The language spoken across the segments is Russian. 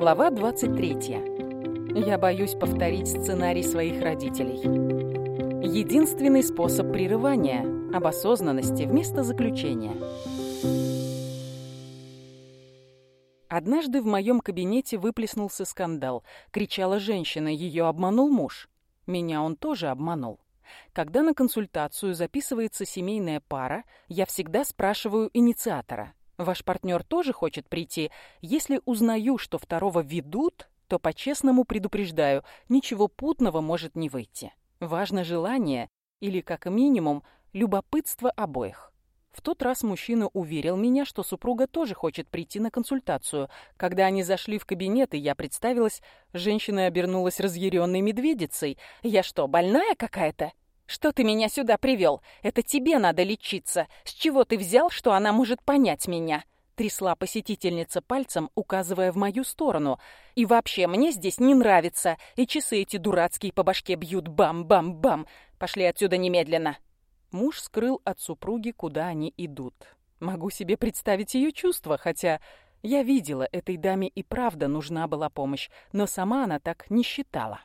Глава 23. Я боюсь повторить сценарий своих родителей. Единственный способ прерывания – об осознанности вместо заключения. Однажды в моем кабинете выплеснулся скандал. Кричала женщина, ее обманул муж. Меня он тоже обманул. Когда на консультацию записывается семейная пара, я всегда спрашиваю инициатора – Ваш партнер тоже хочет прийти. Если узнаю, что второго ведут, то по-честному предупреждаю, ничего путного может не выйти. Важно желание или, как минимум, любопытство обоих. В тот раз мужчина уверил меня, что супруга тоже хочет прийти на консультацию. Когда они зашли в кабинет, и я представилась, женщина обернулась разъяренной медведицей. «Я что, больная какая-то?» «Что ты меня сюда привел? Это тебе надо лечиться. С чего ты взял, что она может понять меня?» Трясла посетительница пальцем, указывая в мою сторону. «И вообще, мне здесь не нравится. И часы эти дурацкие по башке бьют бам-бам-бам. Пошли отсюда немедленно!» Муж скрыл от супруги, куда они идут. Могу себе представить ее чувства, хотя я видела, этой даме и правда нужна была помощь, но сама она так не считала.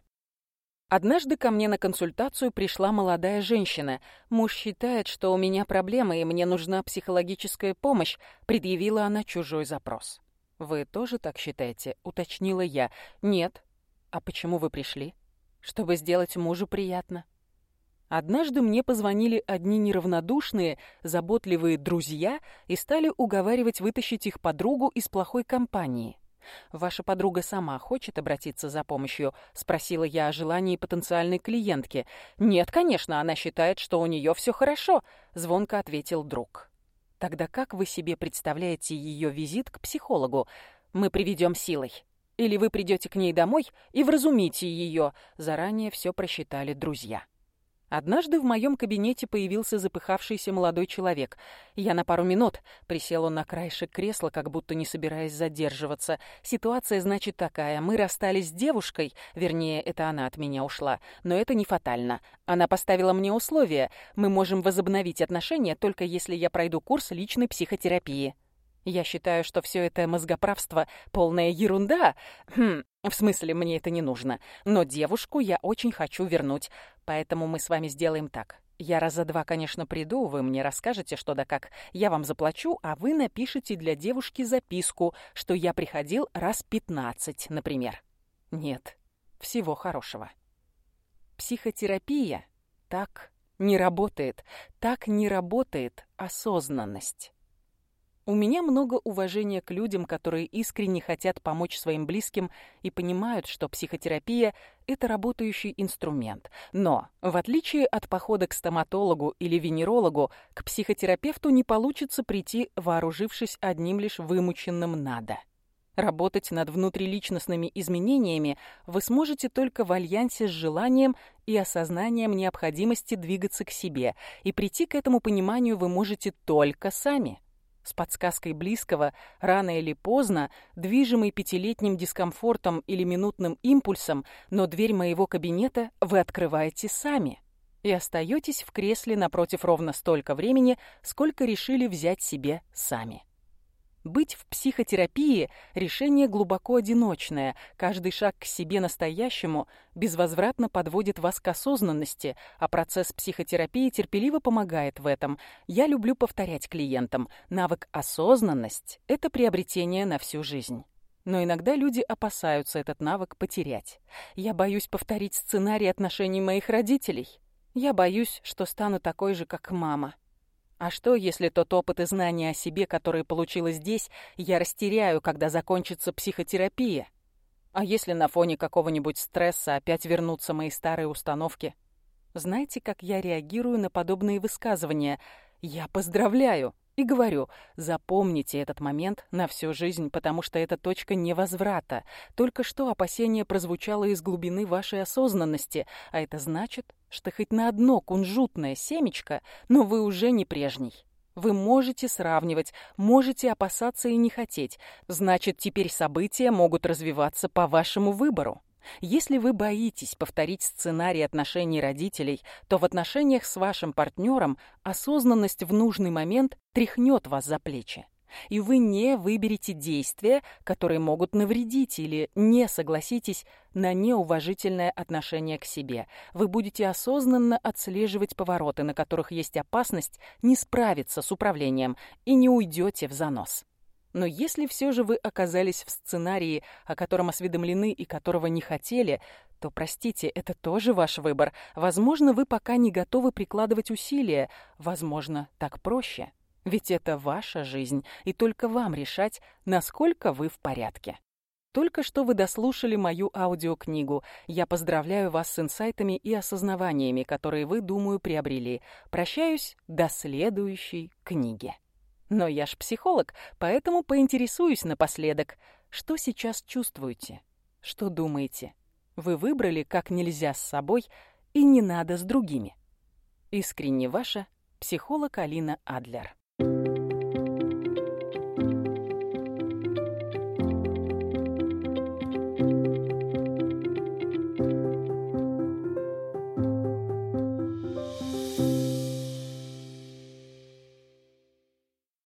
Однажды ко мне на консультацию пришла молодая женщина. Муж считает, что у меня проблемы и мне нужна психологическая помощь, предъявила она чужой запрос. Вы тоже так считаете? уточнила я. Нет. А почему вы пришли? Чтобы сделать мужу приятно. Однажды мне позвонили одни неравнодушные, заботливые друзья и стали уговаривать вытащить их подругу из плохой компании. «Ваша подруга сама хочет обратиться за помощью?» — спросила я о желании потенциальной клиентки. «Нет, конечно, она считает, что у нее все хорошо», — звонко ответил друг. «Тогда как вы себе представляете ее визит к психологу? Мы приведем силой. Или вы придете к ней домой и вразумите ее?» Заранее все просчитали друзья. Однажды в моем кабинете появился запыхавшийся молодой человек. Я на пару минут присел он на краешек кресла, как будто не собираясь задерживаться. Ситуация, значит, такая. Мы расстались с девушкой, вернее, это она от меня ушла, но это не фатально. Она поставила мне условия. Мы можем возобновить отношения, только если я пройду курс личной психотерапии. Я считаю, что все это мозгоправство — полная ерунда. Хм, в смысле, мне это не нужно. Но девушку я очень хочу вернуть. Поэтому мы с вами сделаем так. Я раза два, конечно, приду, вы мне расскажете, что да как. Я вам заплачу, а вы напишите для девушки записку, что я приходил раз пятнадцать, например. Нет, всего хорошего. Психотерапия так не работает. Так не работает осознанность. У меня много уважения к людям, которые искренне хотят помочь своим близким и понимают, что психотерапия – это работающий инструмент. Но, в отличие от похода к стоматологу или венерологу, к психотерапевту не получится прийти, вооружившись одним лишь вымученным «надо». Работать над внутриличностными изменениями вы сможете только в альянсе с желанием и осознанием необходимости двигаться к себе, и прийти к этому пониманию вы можете только сами – с подсказкой близкого, рано или поздно, движимый пятилетним дискомфортом или минутным импульсом, но дверь моего кабинета вы открываете сами и остаетесь в кресле напротив ровно столько времени, сколько решили взять себе сами. Быть в психотерапии – решение глубоко одиночное. Каждый шаг к себе настоящему безвозвратно подводит вас к осознанности, а процесс психотерапии терпеливо помогает в этом. Я люблю повторять клиентам. Навык осознанность – это приобретение на всю жизнь. Но иногда люди опасаются этот навык потерять. Я боюсь повторить сценарий отношений моих родителей. Я боюсь, что стану такой же, как мама. А что, если тот опыт и знания о себе, которые получила здесь, я растеряю, когда закончится психотерапия? А если на фоне какого-нибудь стресса опять вернутся мои старые установки? Знаете, как я реагирую на подобные высказывания? Я поздравляю и говорю, запомните этот момент на всю жизнь, потому что это точка невозврата. Только что опасение прозвучало из глубины вашей осознанности, а это значит, что хоть на одно кунжутное семечко, но вы уже не прежний. Вы можете сравнивать, можете опасаться и не хотеть. Значит, теперь события могут развиваться по вашему выбору. Если вы боитесь повторить сценарий отношений родителей, то в отношениях с вашим партнером осознанность в нужный момент тряхнет вас за плечи. и вы не выберете действия, которые могут навредить или не согласитесь на неуважительное отношение к себе. Вы будете осознанно отслеживать повороты, на которых есть опасность не справиться с управлением, и не уйдете в занос. Но если все же вы оказались в сценарии, о котором осведомлены и которого не хотели, то, простите, это тоже ваш выбор. Возможно, вы пока не готовы прикладывать усилия. Возможно, так проще. Ведь это ваша жизнь, и только вам решать, насколько вы в порядке. Только что вы дослушали мою аудиокнигу. Я поздравляю вас с инсайтами и осознаваниями, которые вы, думаю, приобрели. Прощаюсь до следующей книги. Но я ж психолог, поэтому поинтересуюсь напоследок. Что сейчас чувствуете? Что думаете? Вы выбрали как нельзя с собой и не надо с другими. Искренне ваша психолог Алина Адлер.